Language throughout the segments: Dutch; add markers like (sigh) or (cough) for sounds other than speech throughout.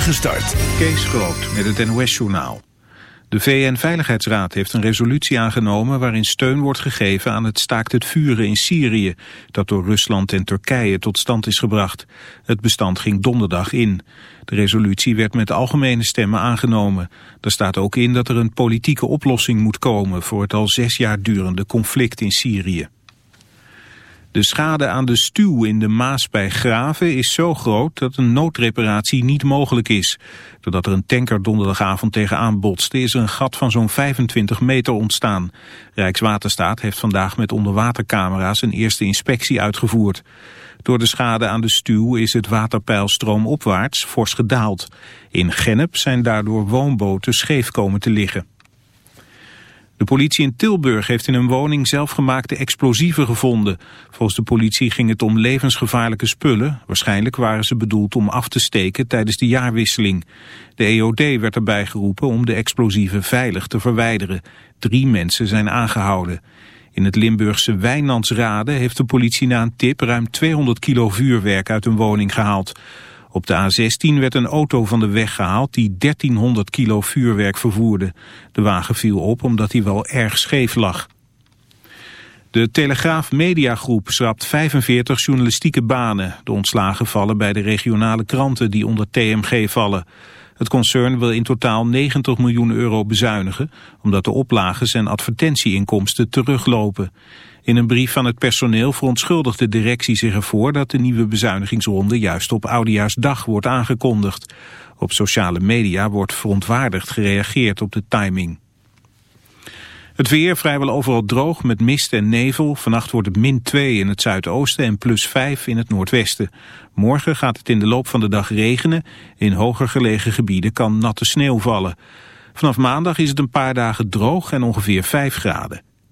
spoedige start. Kees Groot met het NOS-journaal. De VN-veiligheidsraad heeft een resolutie aangenomen waarin steun wordt gegeven aan het staakt het vuren in Syrië, dat door Rusland en Turkije tot stand is gebracht. Het bestand ging donderdag in. De resolutie werd met algemene stemmen aangenomen. Er staat ook in dat er een politieke oplossing moet komen voor het al zes jaar durende conflict in Syrië. De schade aan de stuw in de Maas bij Graven is zo groot dat een noodreparatie niet mogelijk is. Doordat er een tanker donderdagavond tegenaan botste is er een gat van zo'n 25 meter ontstaan. Rijkswaterstaat heeft vandaag met onderwatercamera's een eerste inspectie uitgevoerd. Door de schade aan de stuw is het waterpeil stroomopwaarts fors gedaald. In Gennep zijn daardoor woonboten scheef komen te liggen. De politie in Tilburg heeft in een woning zelfgemaakte explosieven gevonden. Volgens de politie ging het om levensgevaarlijke spullen. Waarschijnlijk waren ze bedoeld om af te steken tijdens de jaarwisseling. De EOD werd erbij geroepen om de explosieven veilig te verwijderen. Drie mensen zijn aangehouden. In het Limburgse Wijnandsrade heeft de politie na een tip ruim 200 kilo vuurwerk uit een woning gehaald. Op de A16 werd een auto van de weg gehaald die 1300 kilo vuurwerk vervoerde. De wagen viel op omdat hij wel erg scheef lag. De Telegraaf Mediagroep schrapt 45 journalistieke banen. De ontslagen vallen bij de regionale kranten die onder TMG vallen. Het concern wil in totaal 90 miljoen euro bezuinigen... omdat de oplages en advertentieinkomsten teruglopen. In een brief van het personeel verontschuldigt de directie zich ervoor dat de nieuwe bezuinigingsronde juist op Oudejaarsdag wordt aangekondigd. Op sociale media wordt verontwaardigd gereageerd op de timing. Het weer vrijwel overal droog met mist en nevel. Vannacht wordt het min 2 in het zuidoosten en plus 5 in het noordwesten. Morgen gaat het in de loop van de dag regenen. In hoger gelegen gebieden kan natte sneeuw vallen. Vanaf maandag is het een paar dagen droog en ongeveer 5 graden.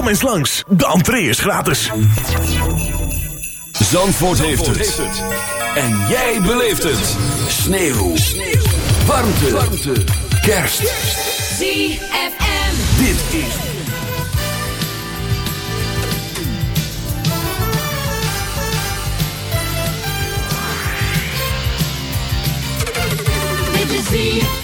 Kom eens langs, de entree is gratis. Zandvoort heeft het. En jij beleeft het. Sneeuw. Warmte. Warmte. Kerst. ZFM. Dit is...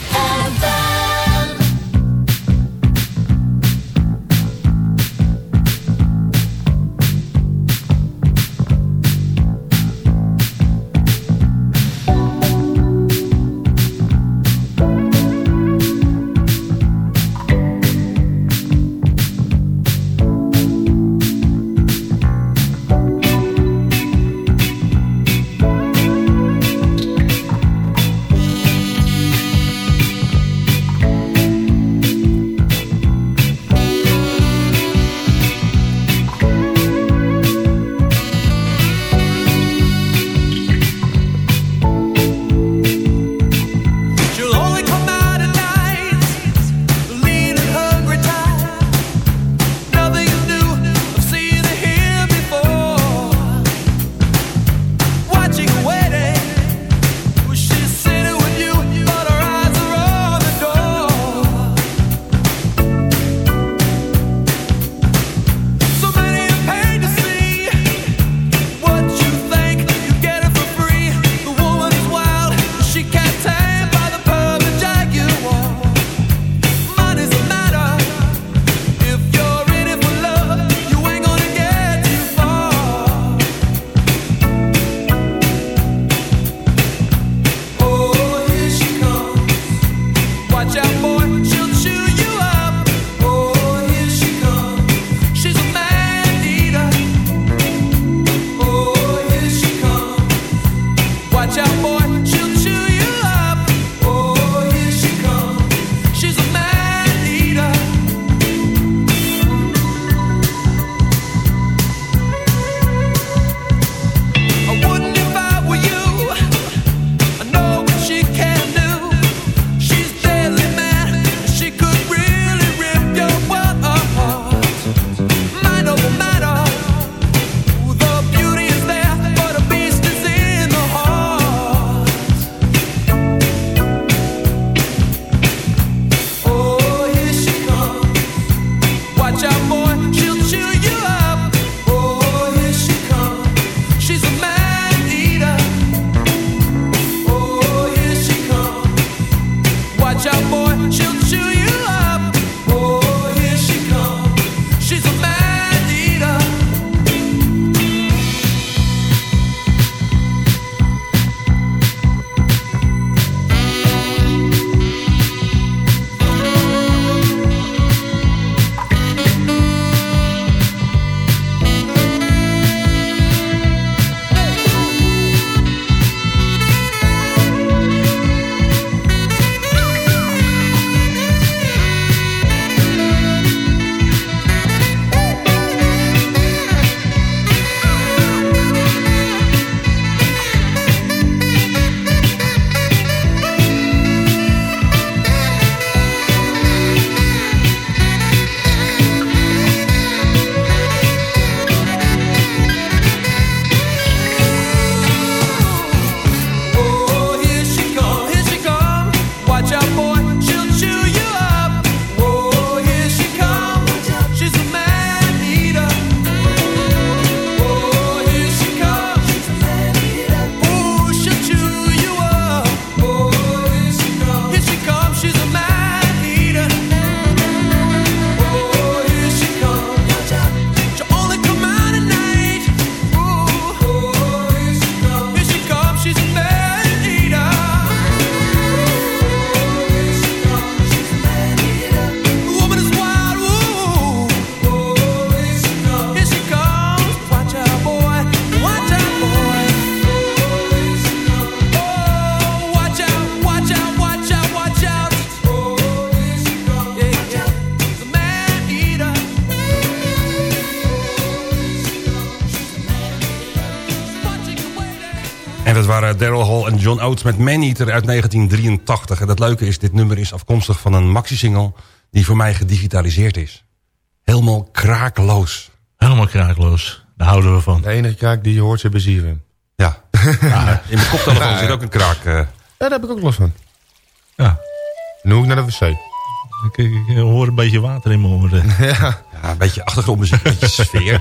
John Oates met Maneater uit 1983. En het leuke is, dit nummer is afkomstig van een maxi-single... die voor mij gedigitaliseerd is. Helemaal krakeloos. Helemaal kraakloos. Daar houden we van. De enige kraak die je hoort zit bij ZFM. Ja. In mijn koptelefoon zit ook een kraak. eh. Ja, daar heb ik ook last van. Ja. Nu ik naar de wc. Ik, ik, ik hoor een beetje water in mijn oren. (laughs) Ja, Ja, een beetje achtergrondmuziek, een beetje sfeer.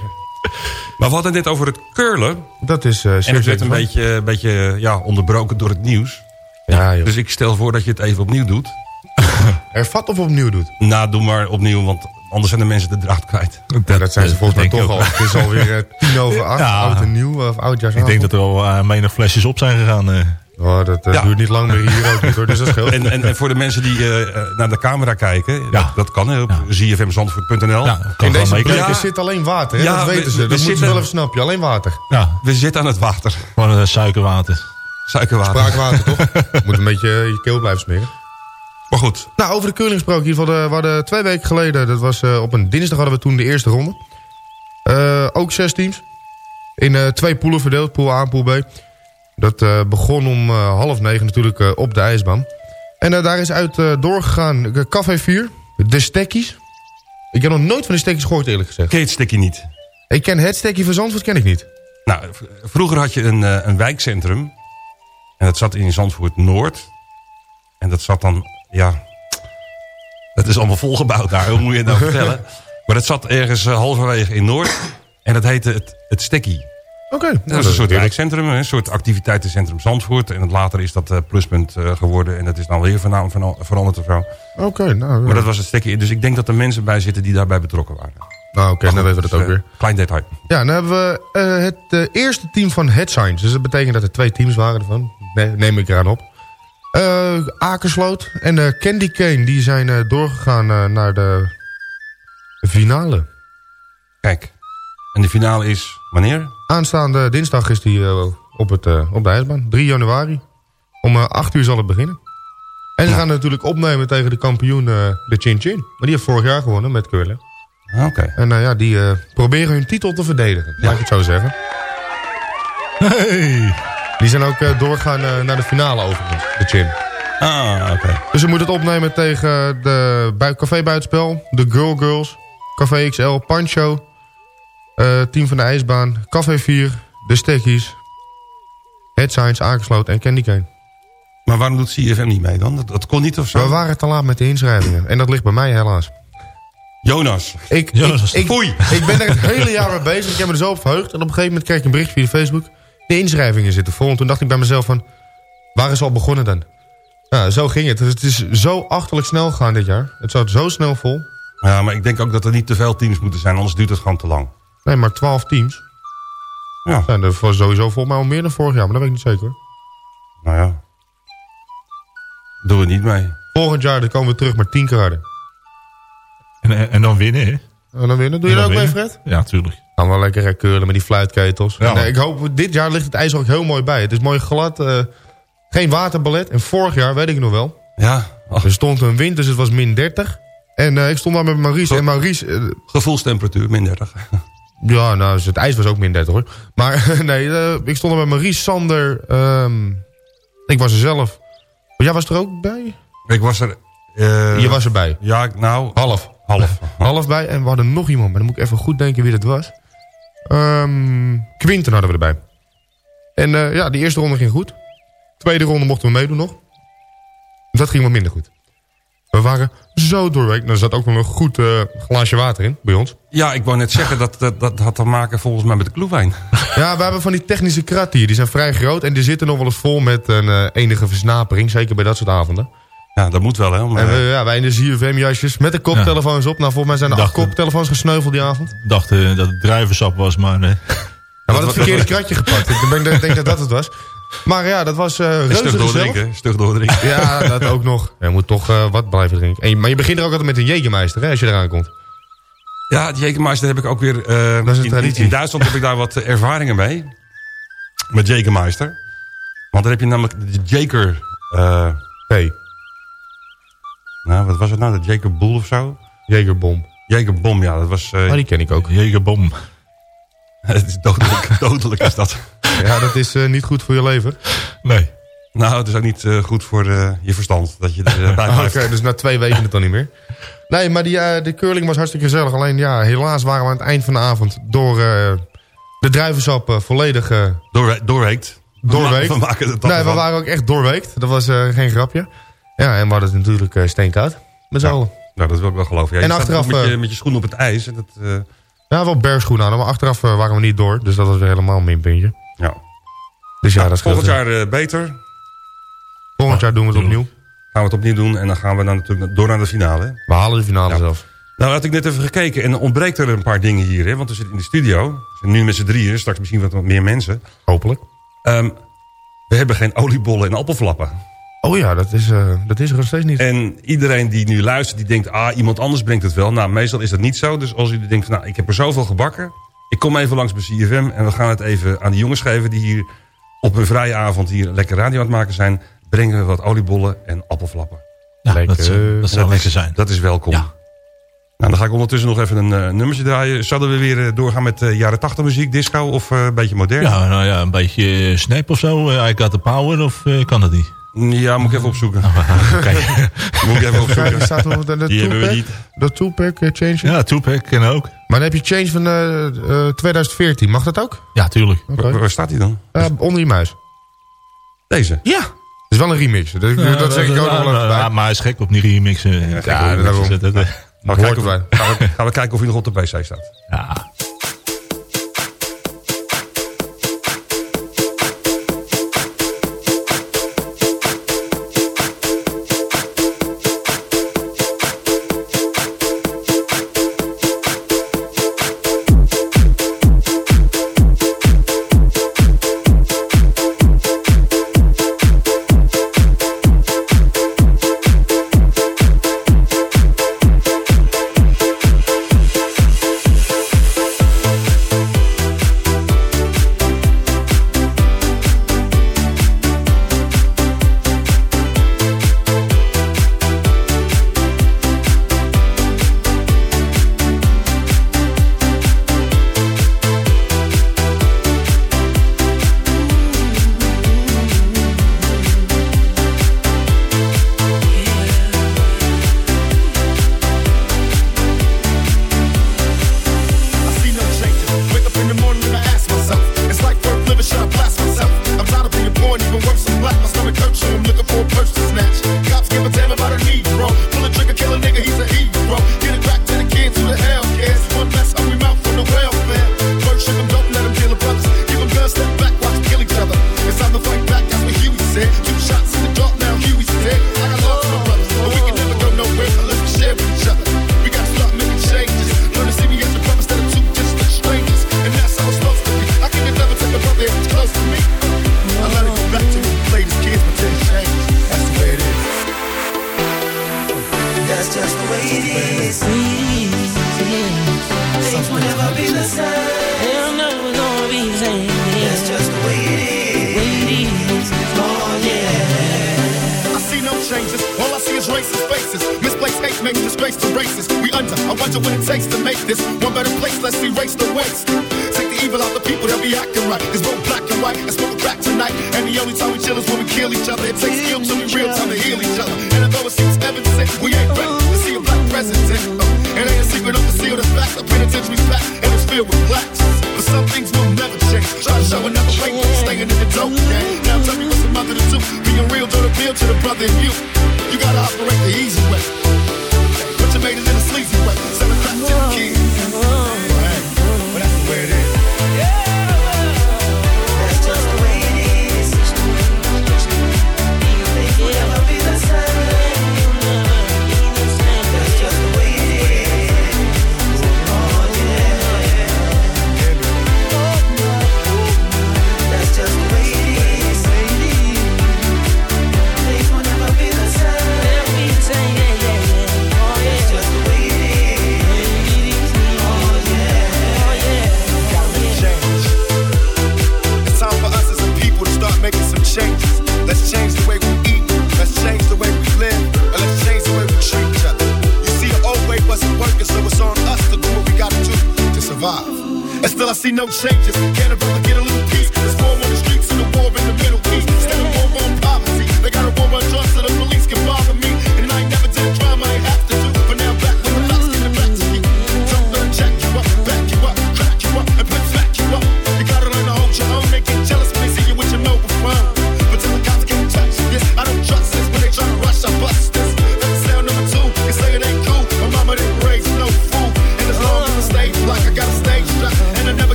Maar we hadden net over het curlen. dat is... eh En het werd een beetje, een beetje ja, onderbroken door het nieuws. Ja, joh. Dus ik stel voor dat je het even opnieuw doet. (laughs) Hervat of opnieuw doet. Nou, doe maar opnieuw, want anders zijn de mensen de draad kwijt. Ja, dat zijn ze volgens mij toch al. Het is alweer eh, tien over acht. (laughs) Ja. Oud en nieuw. Of oudjaarsavond. Ik denk dat er al uh, menig flesjes op zijn gegaan. Oh, dat eh, Ja. duurt niet lang meer hier ook niet hoor. Dus dat scheelt. En, en, en voor de mensen die eh, eh, naar de camera kijken, Ja. dat, dat kan hè, op Ja. zfmzandvoort.nl. In deze Ja. zit alleen water. Hè? Dat we- weten ze. we Dat moeten ze zitten- wel even snappen. Alleen water. Ja, We zitten aan het water. gewoon suikerwater. Suikerwater. Spraakwater toch? (laughs) Moet een beetje je keel blijven smeren. Maar goed, Nou, over de curling gesproken. In ieder geval, de, we hadden twee weken geleden, dat was eh, op een dinsdag hadden we toen de eerste ronde. Eh, ook zes teams. In eh, twee poelen verdeeld, pool A en pool B. Dat eh, begon om eh, half negen natuurlijk eh, op de ijsbaan. En daar is uit doorgegaan Café 4, de Stekkies. Ik heb nog nooit van de Stekkies gehoord eerlijk gezegd. Kate Sticky niet. Ik ken het Stekkie van Zandvoort, ken ik niet. Nou, vroeger had je een, een wijkcentrum. En dat zat in Zandvoort Noord. En dat zat dan, ja... Het is allemaal volgebouwd daar, hoe moet je het nou (laughs) vertellen? Maar dat zat ergens halverwege in Noord. En dat heette het, het Stekkie. Oké. nou, Dat is een soort wijkcentrum, een soort activiteitencentrum Zandvoort. En later is dat eh, pluspunt eh, geworden. En dat is dan weer van naam vera- veranderd of zo. Oké, nou, Maar dat was het Stekkie. Dus ik denk dat er mensen bij zitten die daarbij betrokken waren. nou, oké, dan weten we dat ook Dus, eh, weer. Klein detail. Ja, dan hebben we eh, het eh, eerste team van Head Science. Dus dat betekent dat er twee teams waren ervan. Nee, neem ik eraan op. Eh, Akersloot en eh, Candy Cane die zijn eh, doorgegaan eh, naar de finale. Kijk. En de finale is wanneer? Aanstaande dinsdag is die eh, op, het, eh, op de ijsbaan. 3 januari. Om eh 8 uur zal het beginnen. En ze gaan natuurlijk opnemen tegen de kampioen, eh, de Chin Chin. Maar die heeft vorig jaar gewonnen met curlen. Oké. En eh, ja, die eh, proberen hun titel te verdedigen. Laat ik het zo zeggen. Hey. Die zijn ook eh, doorgaan eh, naar de finale overigens, de Chin. Ah, oké. Dus ze moeten het opnemen tegen de Café Buitenspel, de Girl Girls, Café XL, Pancho, eh, Team van de IJsbaan, Café 4, de Stekkies, Head Science, Akersloot en Candy Cane. Maar waarom doet CFM niet mee dan? Dat, dat kon niet of zo? We waren te laat met de inschrijvingen en dat ligt bij mij helaas. Jonas. Ik, Jonas, ik, ik, foei. ik ben er het hele jaar mee bezig, ik heb me er zo op verheugd. En op een gegeven moment kreeg ik een bericht via Facebook. De inschrijvingen zitten vol. En toen dacht ik bij mezelf van, waar is al begonnen dan? Nou, zo ging het. Dus het is zo achterlijk snel gegaan dit jaar. Het zat zo snel vol. Ja, maar ik denk ook dat er niet te veel teams moeten zijn, anders duurt het gewoon te lang. Nee, maar 12 teams. Ja, zijn er voor sowieso volgens mij al meer dan vorig jaar, maar dat weet ik niet zeker nou ja. Doe het niet mee. Volgend jaar dan komen we terug met 10 kaarten. En, en, dan winnen, hè? En dan winnen. Doe je dat ook dan mee, winnen. Fred? Ja, tuurlijk. Gaan we lekker eh, keuren met die fluitketels. Ja. En, ik hoop, dit jaar ligt het ijs ook heel mooi bij. Het is mooi glad. eh, geen waterballet. En vorig jaar, weet ik nog wel. Ja, ach, Er stond een wind, dus het was min 30. En eh, ik stond daar met Maurice. En Maurice, gevoelstemperatuur, min 30. Ja, nou, het ijs was ook min 30 hoor. Maar (laughs) nee, eh, ik stond er met Maurice, Sander. ehm, ik was er zelf. Maar jij was er ook bij? Ik was er... eh, Je was erbij. Ja, nou... Half. Half. (laughs) Half bij. En we hadden nog iemand, maar dan moet ik even goed denken wie dat was. Ehm Quinten hadden we erbij. En eh, ja, die eerste ronde ging goed. Tweede ronde mochten we meedoen nog. Dat ging wat minder goed. We waren zo doorweek. Er zat ook nog een goed eh, glaasje water in bij ons. Ja, ik wou net zeggen, dat, dat, dat had te maken volgens mij met de kloewijn. (laughs) Ja, we hebben van die technische kratten hier. Die zijn vrij groot en die zitten nog wel eens vol met een eh, enige versnapering. Zeker bij dat soort avonden. Ja, dat moet wel, hè. Maar, En we, ja, wij in de ZFM-jasjes met de koptelefoons op. Nou, volgens mij zijn er acht koptelefoons gesneuveld die avond. Ik dacht eh, dat het druivensap was, maar... eh, Ja, we hadden het verkeerde kratje gepakt. Ik denk, ik denk dat dat het was. Maar ja, dat was eh een reuze stug doordrinken, stug doordrinken. Ja, dat ook nog. Je moet toch eh, wat blijven drinken. En maar je begint er ook altijd met een Jägermeister, hè, als je eraan komt. Ja, het Jägermeister heb ik ook weer... eh, Dat is een in, traditie. in Duitsland heb ik daar wat eh, ervaringen mee. Met Jägermeister. Want dan heb je namelijk de Jaker... eh Hey, nou, wat was het nou? De Jaker Bull of zo? Jägerbom. Jagerbom, ja. Dat was... eh, Oh, die ken ik ook. Jägerbom. (laughs) het is dodelijk, dodelijk is dat. Ja, dat is eh, niet goed voor je leven. Nee. Nou, het is ook niet eh, goed voor eh, je verstand dat je er bij (laughs) Oké, dus na twee weken het dan niet meer. Nee, maar die, eh, de curling was hartstikke gezellig. Alleen ja, helaas waren we aan het eind van de avond door eh, de druivensap eh, volledig eh, Door, doorweekt. doorweekt. We maken het Nee, we van. waren ook echt doorweekt. Dat was eh, geen grapje. Ja, en we hadden het natuurlijk eh, steenkoud. Met z'n Ja. allen. Nou, dat wil ik wel geloven. Ja, En achteraf, met je, met je schoenen op het ijs. En dat, eh, Ja, wel bergschoenen aan. Maar achteraf waren we niet door. Dus dat was weer helemaal een minpuntje. Dus ja, dat scheelt. Volgend jaar eh, beter. Volgend jaar doen we het opnieuw. Gaan we het opnieuw doen. En dan gaan we dan natuurlijk door naar de finale. hè. We halen de finale Ja. zelfs. Nou, had ik net even gekeken. En ontbreekt er een paar dingen hier. Hè, want we zitten in de studio. We zijn nu met z'n drieën. Straks misschien wat meer mensen. Hopelijk. Ehm, we hebben geen oliebollen en appelflappen. Oh ja, dat is, eh, dat is er nog steeds niet. En iedereen die nu luistert, die denkt... ah, iemand anders brengt het wel. Nou, meestal is dat niet zo. Dus als u denkt van, nou, ik heb er zoveel gebakken... ik kom even langs bij CFM... en we gaan het even aan de jongens geven... die hier op een vrije avond hier lekker radio aan het maken zijn... brengen we wat oliebollen en appelflappen. Ja, Lekker. dat, zou- dat zou Dat lekker is- zijn. Dat is welkom. Ja. Nou, dan ga ik ondertussen nog even een eh, nummertje draaien. Zouden we weer eh, doorgaan met eh, jaren 80 muziek, disco of eh, een beetje modern? Ja, nou ja, een beetje eh, snap of zo. eh, I got the power of eh, kan dat niet? Ja, moet ik even opzoeken. (laughs) Oké. Moet ik even opzoeken. die staat op de, de Die hebben we niet. De eh, change. ja, Tupac kan ook. Maar dan heb je change van eh, eh, 2014. Mag dat ook? Ja, tuurlijk. Waar, waar staat hij dan? Eh, onder je muis. Deze. Ja. Het is wel een remix. Dat, dat zeg ik ook nog wel even Ja, bij. maar hij is gek op die remixen. Ja, Ja, daarom. dat, dat, dat- gaan, we, gaan we kijken of hij nog op de PC staat. ja.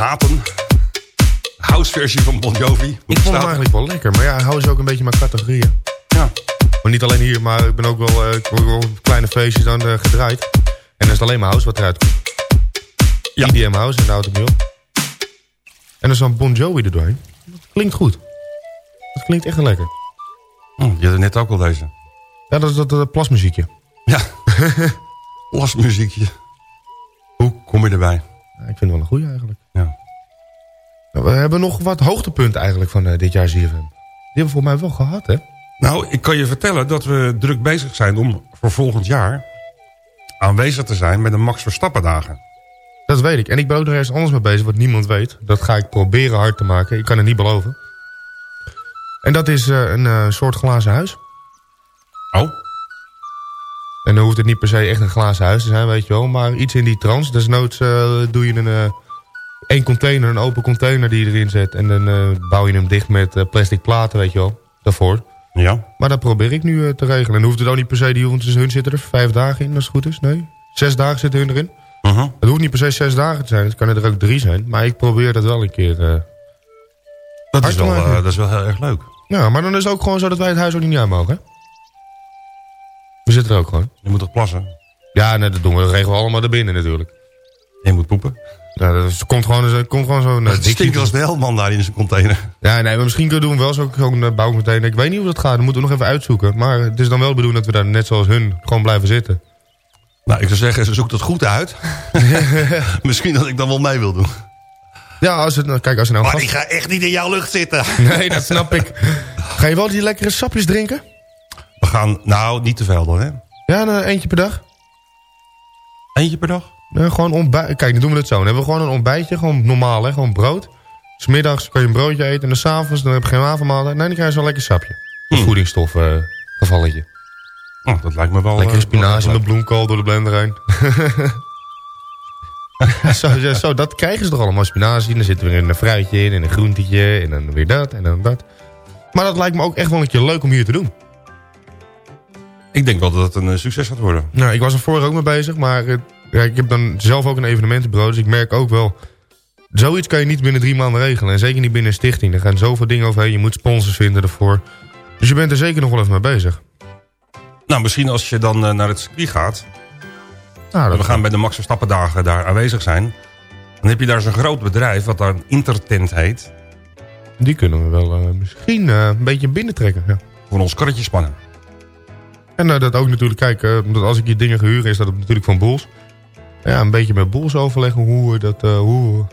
Haten. House versie van Bon Jovi. Ik vond hem eigenlijk wel lekker. Maar ja, hou is ook een beetje mijn categorieën. Ja. Maar niet alleen hier, maar ik ben ook wel, eh, ik word wel op kleine feestjes dan eh, gedraaid. En dan is het alleen maar house wat eruit komt. Ja. EDM house en de auto En dan is dan Bon Jovi er doorheen. Dat klinkt goed. Dat klinkt echt lekker. Hm, je had net ook al deze. Ja, dat is dat plasmuziekje. Ja. (laughs) Lastmuziekje. Hoe kom je erbij? Ja, ik vind het wel een goeie eigenlijk. Ja. Nou, we hebben nog wat hoogtepunten eigenlijk van eh, dit jaar ZFM. Die hebben we voor mij wel gehad, hè? Nou, ik kan je vertellen dat we druk bezig zijn om voor volgend jaar aanwezig te zijn met de Max Verstappen dagen. Dat weet ik. En ik ben ook nog ergens anders mee bezig wat niemand weet. Dat ga ik proberen hard te maken. Ik kan het niet beloven. En dat is eh, een eh, soort glazen huis. Oh? En dan hoeft het niet per se echt een glazen huis te zijn, weet je wel. Maar iets in die trans. Desnoods eh doe je een, één container, een open container die je erin zet. En dan eh, bouw je hem dicht met eh, plastic platen, weet je wel. Daarvoor. Ja. Maar dat probeer ik nu eh, te regelen. En dan hoeft het ook niet per se, die, want hun zitten er vijf dagen in, als het goed is. Nee, zes dagen zitten hun erin. Uh-huh. Het hoeft niet per se zes dagen te zijn. Het kan er ook drie zijn. Maar ik probeer dat wel een keer... Dat, is wel, dat is wel heel erg leuk. Ja, maar dan is het ook gewoon zo dat wij het huis ook niet uit mogen, hè? We zitten er ook gewoon. Je moet toch plassen? Ja, nee, dat doen we. Dat regelen we allemaal erbinnen natuurlijk. Je moet poepen. Ja, dat is- komt gewoon, er komt gewoon zo'n... eh, Het stinkt als de helman daar in zijn container. Ja, nee, maar misschien kunnen we doen wel zo- zo'n uh, bouwcontainer. Ik weet niet hoe dat gaat. Dat moeten we nog even uitzoeken. Maar het is dan wel bedoeld dat we daar net zoals hun gewoon blijven zitten. Nou, ik zou zeggen, ze zoekt het goed uit. (laughs) (laughs) Misschien dat ik dan wel mee wil doen. Ja, als het, kijk, als er nou Maar gast... ik ga echt niet in jouw lucht zitten. (laughs) Nee, dat snap ik. Ga je wel die lekkere sapjes drinken? We gaan, nou, niet te veel dan, hè? Ja, een eentje per dag. Eentje per dag? Ja, gewoon ontbijt. Kijk, dan doen we het zo. Dan hebben we gewoon een ontbijtje. Gewoon normaal, hè. Gewoon brood. Smiddags kan je een broodje eten. En dan s'avonds, dan heb je geen avondmaaltijd. Nee, dan krijg je zo'n lekker sapje. Een voedingsstof eh, gevalletje. Oh, dat lijkt me wel... Lekkere eh, spinazie met bloemkool door de blender heen. (laughs) zo, zo, dat krijgen ze toch allemaal. Spinazie, dan zit er weer een fruitje in en een groentetje en dan weer dat en dan dat. Maar dat lijkt me ook echt wel een keer leuk om hier te doen. Ik denk wel dat het een eh, succes gaat worden. Nou, ik was er vorig ook mee bezig, maar eh, ja, ik heb dan zelf ook een evenementenbureau. Dus ik merk ook wel, zoiets kan je niet binnen drie maanden regelen. En zeker niet binnen een stichting. Er gaan zoveel dingen overheen. Je moet sponsors vinden ervoor. Dus je bent er zeker nog wel even mee bezig. Nou, misschien als je dan eh, naar het circuit gaat... Nou, we gaan bij de Max Verstappen dagen daar aanwezig zijn... dan heb je daar zo'n groot bedrijf wat daar een intertent heet... Die kunnen we wel eh, misschien eh, een beetje binnentrekken. Ja. voor ons karretje spannen. En dat ook natuurlijk, kijk, eh, omdat als ik hier dingen gehuurd is dat het natuurlijk van Boels. Ja, een beetje met Boels overleggen hoe, we dat, eh, hoe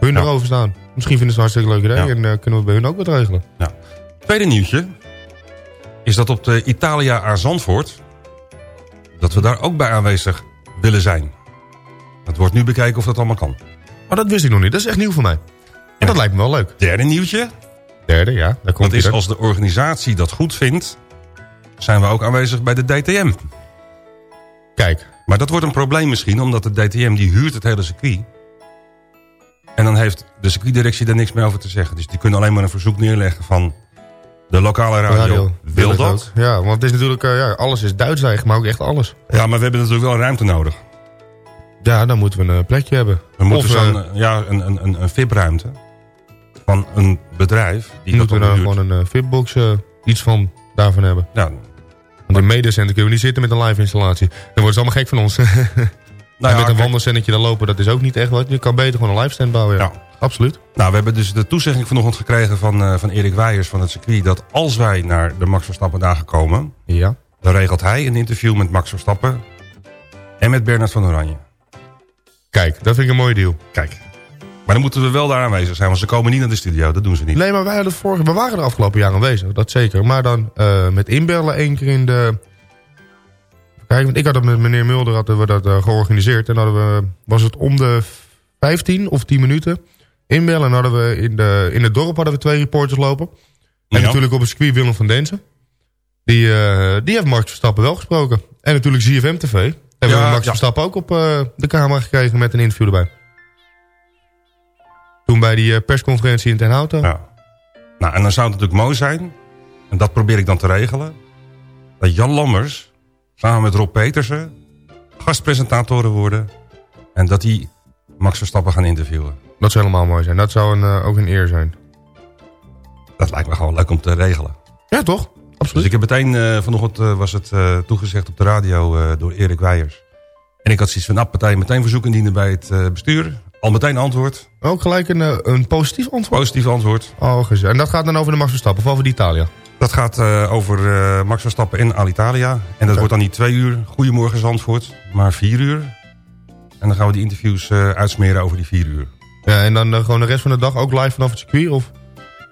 hun Ja. erover staan. Misschien vinden ze het een hartstikke leuk idee Ja. en eh, kunnen we bij hun ook wat regelen. Tweede nieuwtje is dat op de Italia aan Zandvoort... dat we daar ook bij aanwezig willen zijn. Het wordt nu bekijken of dat allemaal kan. Maar dat wist ik nog niet, dat is echt nieuw voor mij. En dat lijkt me wel leuk. Derde nieuwtje, Derde, ja, daar komt dat is als de organisatie dat goed vindt... zijn we ook aanwezig bij de DTM. Kijk, Maar dat wordt een probleem misschien, omdat de DTM die huurt het hele circuit. En dan heeft de circuitdirectie daar niks meer over te zeggen. Dus die kunnen alleen maar een verzoek neerleggen van de lokale radio. radio wil dat? Ja, want het is natuurlijk, eh, ja, alles is Duits eigenlijk, maar ook echt alles. Ja, maar we hebben natuurlijk wel ruimte nodig. Ja, dan moeten we een plekje hebben. We moeten zo'n, eh, eh, ja, een, een, een, een VIP-ruimte van een bedrijf die dat moeten we huurt. gewoon een fitbox eh, iets van daarvan hebben. Ja, Want in medecenter kunnen we niet zitten met een live installatie. Dan worden ze allemaal gek van ons. (laughs) nou ja, met een kijk, wandelcentje daar lopen, dat is ook niet echt wat. Je kan beter gewoon een live stand bouwen. Ja. Ja. Absoluut. nou, we hebben dus de toezegging vanochtend gekregen van, eh, van Erik Weijers van het circuit... dat als wij naar de Max Verstappen dagen komen... Ja. dan regelt hij een interview met Max Verstappen... en met Bernard van Oranje. Kijk, dat vind ik een mooie deal. Kijk. Maar dan moeten we wel daar aanwezig zijn, want ze komen niet naar de studio. Dat doen ze niet. Nee, maar wij hadden vorige, we waren er afgelopen jaar aanwezig, dat zeker. Maar dan eh, met inbellen één keer in de... Kijk, want ik had het met meneer Mulder hadden we dat eh, georganiseerd. En hadden we, was het om de 15 of 10 minuten inbellen. En hadden we in, de, in het dorp hadden we twee reporters lopen. En Ja. natuurlijk op het circuit Willem van Densen. Die, eh, die heeft Max Verstappen wel gesproken. En natuurlijk ZFM TV. Hebben Ja, we Max ja. Verstappen ook op de camera gekregen met een interview erbij. Toen bij die eh, persconferentie in Ten Houten. Ja. Nou, en dan zou het natuurlijk mooi zijn... en dat probeer ik dan te regelen... dat Jan Lammers samen met Rob Petersen gastpresentatoren worden... en dat die Max Verstappen gaan interviewen. Dat zou helemaal mooi zijn. Dat zou een, eh, ook een eer zijn. Dat lijkt me gewoon leuk om te regelen. Ja, toch? Dus Absoluut. ik heb meteen, eh, vanochtend was het toegezegd op de radio door Erik Weijers. En ik had zoiets van, nou, partij meteen verzoek indienen bij het bestuur. Al meteen antwoord, Ook gelijk een, eh, een positief antwoord. positief antwoord. Oh, gezellig. En dat gaat dan over de Max Verstappen, of over de Italia? Dat gaat eh, over eh, Max Verstappen en Alitalia. En dat wordt dan niet twee uur, goedemorgen Zandvoort, maar vier uur. En dan gaan we die interviews uitsmeren over die vier uur. Ja, en dan gewoon de rest van de dag ook live vanaf het circuit? Of?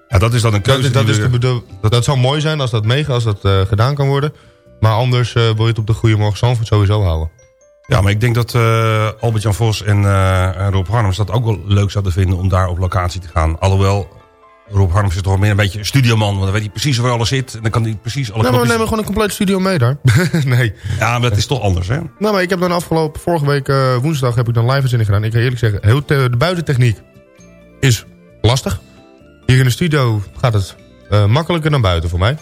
Ja, dat is dan een Dat, keuze dat, die is de bedo- dat, zou mooi zijn als dat meegaat, als dat gedaan kan worden. Maar anders wil je het op de Goedemorgen Zandvoort sowieso houden. Ja, maar ik denk dat eh, Albert-Jan Vos en, en Rob Harms dat ook wel leuk zouden vinden om daar op locatie te gaan. Alhoewel, Rob Harms is toch meer een beetje een studioman, want dan weet hij precies waar alles zit. En dan kan hij precies alle Nee, maar we nemen gewoon een complete studio mee daar. (laughs) nee. Ja, maar het is toch anders, hè? Nou, maar ik heb dan afgelopen, vorige week eh, woensdag heb ik dan live uitzending gedaan. Ik ga eerlijk zeggen, heel de buitentechniek is lastig. Hier in de studio gaat het makkelijker dan buiten voor mij.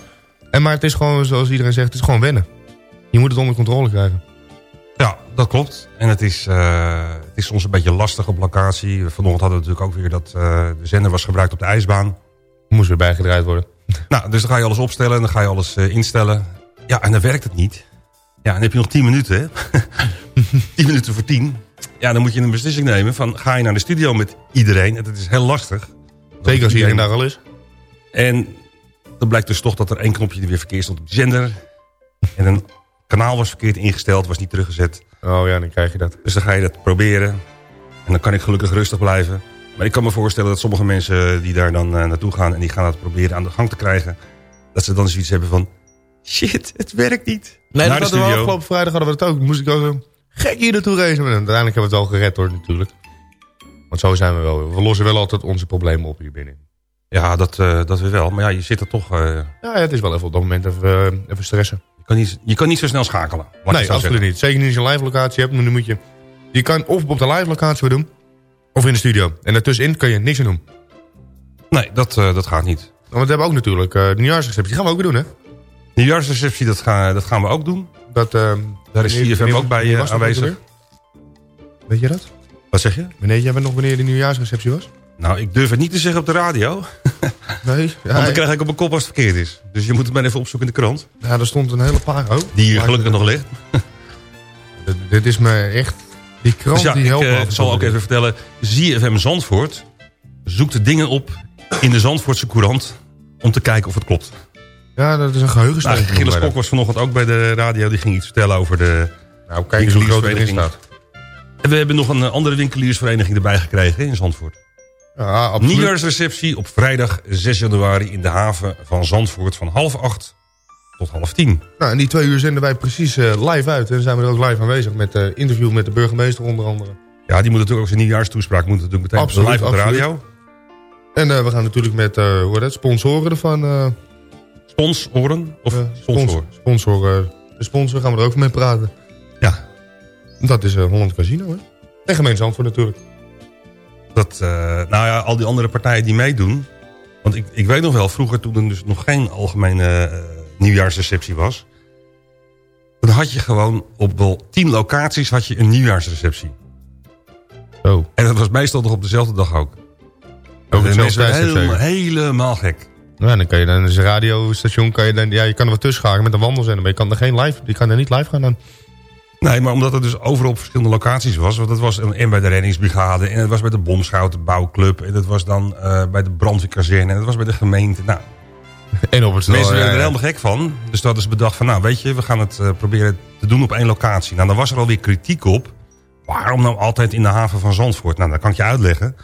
En, maar het is gewoon, zoals iedereen zegt, het is gewoon wennen. Je moet het onder controle krijgen. Ja, dat klopt. En het is, eh, het is soms een beetje lastig op locatie. Vanochtend hadden we natuurlijk ook weer dat eh, de zender was gebruikt op de ijsbaan. Moest weer bijgedraaid worden. (laughs) Nou, dus dan ga je alles opstellen en dan ga je alles eh, instellen. Ja, en dan werkt het niet. Ja, en dan heb je nog 10 minuten, hè? (laughs) 10 minuten voor 10. Ja, dan moet je een beslissing nemen van ga je naar de studio met iedereen. En dat is heel lastig. Zeker als iedereen daar al is. En dan blijkt dus toch dat er één knopje weer verkeerd stond op de zender. En een kanaal was verkeerd ingesteld, was niet teruggezet. Oh ja, dan krijg je dat. Dus dan ga je dat proberen. En dan kan ik gelukkig rustig blijven. Maar ik kan me voorstellen dat sommige mensen die daar dan eh, naartoe gaan... en die gaan dat proberen aan de gang te krijgen... dat ze dan zoiets hebben van... shit, het werkt niet. Nee, dat de hadden we afgelopen vrijdag hadden we het ook. Moest ik ook zo gek hier naartoe racen. Maar uiteindelijk hebben we het wel gered hoor, natuurlijk. Want zo zijn we wel. We lossen wel altijd onze problemen op hier binnen. Ja, dat, eh, dat weer wel. Maar ja, je zit er toch... eh, Ja, het is wel even op dat moment even, even stressen. Je, kan niet, je kan niet zo snel schakelen. nee, absoluut zeggen. niet. Zeker niet als je een live locatie hebt. maar Dan moet je, je kan of op de live locatie doen. Of in de studio. En daartussenin kan je niks aan doen. Nee, dat, eh, dat gaat niet. Want we hebben ook natuurlijk eh, de nieuwjaarsreceptie. Die gaan we ook weer doen, hè? Nieuwjaarsreceptie, dat, ga, dat gaan we ook doen. Dat, eh, Daar is CFM ook bij aanwezig. Weet je dat? Wat zeg je? Wanneer jij bent nog wanneer de nieuwjaarsreceptie was? Nou, ik durf het niet te zeggen op de radio. Nee. Ja, Want dan krijg ik op mijn kop als het verkeerd is. Dus je moet het maar even opzoeken in de krant. ja, er stond een hele paar. Oh, Die hier gelukkig nog ligt. (laughs) Dit, is me echt... Die krant Dus ja, die ik helpt me eh, toe zal ook even vertellen. ZFM Zandvoort zoekt de dingen op in de Zandvoortse courant... om te kijken of het klopt. Ja, dat is een Nou, geheugensteuntje. Gilles Kok was vanochtend ook bij de radio. Die ging iets vertellen over de... Nou, kijk eens hoe groot erin staat. En we hebben nog een eh, andere winkeliersvereniging erbij gekregen in Zandvoort. Ja. Nieuwjaarsreceptie op vrijdag 6 januari in de haven van Zandvoort... van half acht tot half tien. Nou, en die twee uur zenden wij precies eh, live uit. En zijn we er ook live aanwezig met eh interview met de burgemeester onder andere. Ja, die moet natuurlijk ook zijn nieuwjaarstoespraak moet natuurlijk meteen Absoluut, live op de radio. En eh, we gaan natuurlijk met hoe heet het, sponsoren ervan. Sponsoren of sponsor? sponsor. de sponsor gaan we er ook mee praten. Ja, Dat is Holland Casino, hè? En gemeente Zandvoort natuurlijk. Dat, eh, nou ja, al die andere partijen die meedoen. Want ik, ik weet nog wel, vroeger toen er dus nog geen algemene eh, nieuwjaarsreceptie was. Dan had je gewoon op wel tien locaties had je een nieuwjaarsreceptie. Zo. En dat was meestal nog op dezelfde dag ook. Ook de mensen helemaal, helemaal gek. Nou, dan kan je dan een radiostation, kan je dan, ja, je kan er wat tussen schakelen met een wandelzender, maar je kan er geen live, je kan er niet live gaan dan. Nee, maar omdat het dus overal op verschillende locaties was. Want het was een- en bij de reddingsbrigade. En het was bij de bomschout, de bouwclub. En het was dan eh, bij de brandweerkazerne. En het was bij de gemeente. Nou, En op het mensen ja, werden er helemaal gek van. Dus dat is bedacht van, nou weet je, we gaan het eh, proberen te doen op één locatie. Nou, dan was er alweer kritiek op. Waarom nou altijd in de haven van Zandvoort? Nou, dat kan ik je uitleggen.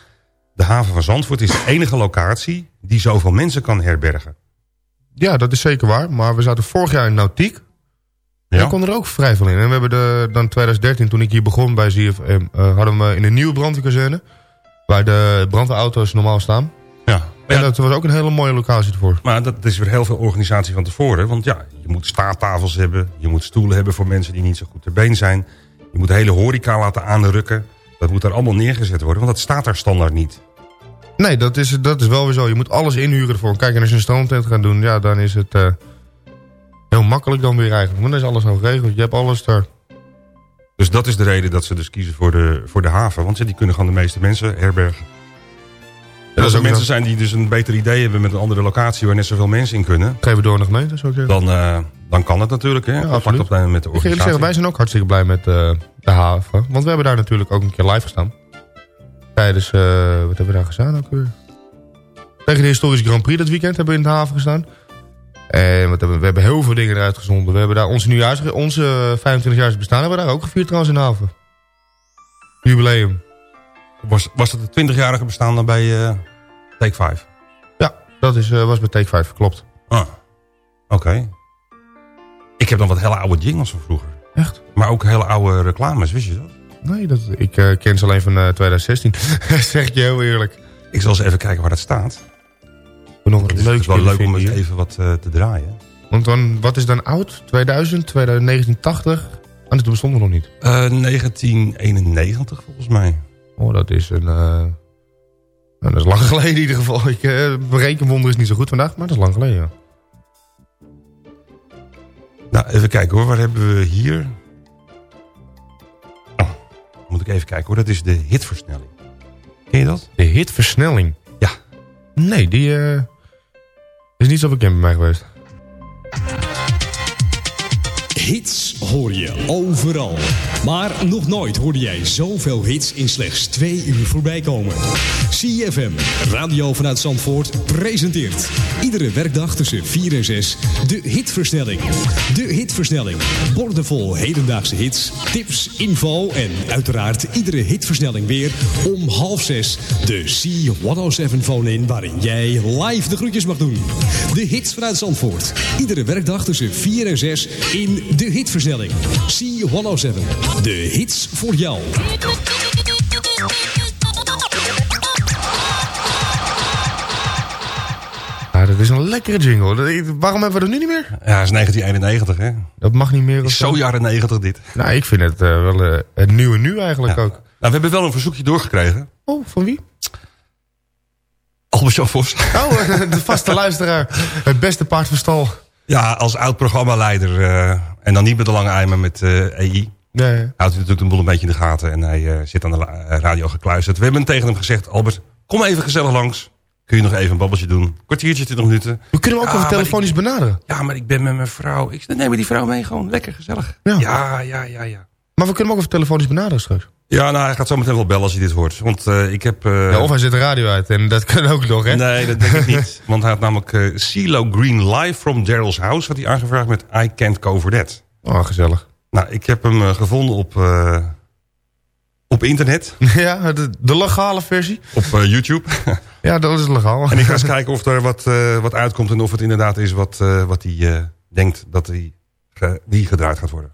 De haven van Zandvoort is de enige locatie die zoveel mensen kan herbergen. Ja, dat is zeker waar. Maar we zaten vorig jaar in Nautiek. Ja? Daar kon er ook vrij veel in. En we hebben de, dan 2013, toen ik hier begon bij ZFM, eh, hadden we in een nieuwe brandweerkazerne. Waar de brandweerauto's normaal staan. Ja. En Ja, dat was ook een hele mooie locatie ervoor. Maar dat is weer heel veel organisatie van tevoren. Want ja, je moet staattafels hebben. Je moet stoelen hebben voor mensen die niet zo goed ter been zijn. Je moet de hele horeca laten aanrukken. Dat moet daar allemaal neergezet worden. Want dat staat daar standaard niet. Nee, dat is, dat is wel weer zo. Je moet alles inhuren ervoor. Kijk, en als je een stroomtent gaat doen, ja, dan is het eh, heel makkelijk dan weer eigenlijk. Want dan is alles al geregeld. Je hebt alles daar. Dus Dus dat is de reden dat ze dus kiezen voor de, voor de haven. Want ja, die kunnen gewoon de meeste mensen herbergen. En als er ook mensen zijn die dus een beter idee hebben met een andere locatie... waar net zoveel mensen in kunnen... Geven door naar de gemeente, zou ik zeggen. dan, eh, dan kan het natuurlijk. Hè? Contact absoluut. opnemen met de Ik organisatie. zeggen, wij zijn ook hartstikke blij met eh, de haven. Want we hebben daar natuurlijk ook een keer live gestaan. Tijdens, eh, wat hebben we daar gestaan ook weer? Tegen de historische Grand Prix dat weekend hebben we in de haven gestaan. En wat hebben, we we hebben heel veel dingen eruit gezonden. We hebben daar onze nieuwjaars, onze 25-jaars bestaan hebben we daar ook gevierd trouwens in de haven. Jubileum. Was, was het een 20-jarige bestaan dan bij eh, Take 5? Ja, dat is, eh, was bij Take 5, klopt. Ah, oké. Ik heb dan wat hele oude jingles van vroeger. Echt? Maar ook hele oude reclames, wist je dat? Nee, dat, ik eh, ken ze alleen van eh, 2016. (laughs) zeg je heel eerlijk. Ik zal eens even kijken waar dat staat. Wat Het is wel leuk om eens even wat eh, te draaien. Want dan, wat is dan oud? 2000, 2000 1980? Ah, nee, toen bestond er nog niet. Eh, 1991 volgens mij. Oh, dat is een... eh, nou, dat is lang (laughs) geleden in ieder geval. Ik, rekenwonder is niet zo goed vandaag, maar dat is lang geleden. ja. Nou, even kijken hoor. Waar hebben we hier? Oh, moet ik even kijken hoor. Dat is de hitversnelling. Ken je dat? De hitversnelling? Ja. Nee, die is niet zo bekend bij mij geweest. Hits hoor je overal. Maar nog nooit hoorde jij zoveel hits in slechts twee uur voorbij komen. CFM, radio vanuit Zandvoort, presenteert. Iedere werkdag tussen 4 en 6 de hitversnelling. De hitversnelling. Bordevol hedendaagse hits, tips, info en uiteraard iedere hitversnelling weer om half zes de C107 phone in waarin jij live de groetjes mag doen. De hits vanuit Zandvoort. Iedere werkdag tussen 4 en 6 in de hitversnelling. C107. De hits voor jou. Ja, dat is een lekkere jingle. Dat- Waarom hebben we dat nu niet meer? Ja, dat is 1991 hè. Dat mag niet meer. of Is zo jaren 90 dit. Nou, ik vind het eh, wel eh, het nieuwe nu eigenlijk Ja. ook. Nou, we hebben wel een verzoekje doorgekregen. Oh, van wie? Albert-Jan Vos. Oh, (laughs) de vaste luisteraar. Het beste paard van stal. Ja, als oud-programmaleider. eh, en dan niet met de lange ei, maar met eh EI. Nee. Houdt hij natuurlijk de boel een beetje in de gaten. En hij eh, zit aan de eh, radio gekluisterd. We hebben tegen hem gezegd... Albert, kom even gezellig langs. Kun je nog even een babbeltje doen? Kwartiertje, 20 minuten. We kunnen hem ook Ja, maar telefonisch benaderen. Ja, maar ik ben met mijn vrouw. Ik neem die vrouw mee gewoon. Lekker, gezellig. Ja. ja, ja, ja. ja. Maar we kunnen hem ook even telefonisch benaderen straks. Ja, nou, hij gaat zo meteen wel bellen als hij dit hoort. Want eh, ik heb... eh, Ja, of hij zet de radio uit en dat kan ook nog, hè? Nee, dat denk ik niet. (laughs) Want hij had namelijk eh CeeLo Green live from Daryl's house... had hij aangevraagd met I Can't For That. Oh, gezellig. Nou, ik heb hem gevonden op, op internet. (laughs) Ja, de, de legale versie. Op YouTube. (laughs) Ja, dat is legaal. en ik ga eens kijken of er wat, wat uitkomt... en of het inderdaad is wat, wat hij denkt dat hij, wie gedraaid gaat worden.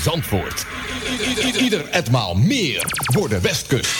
Zandvoort. Ieder etmaal meer voor de Westkust.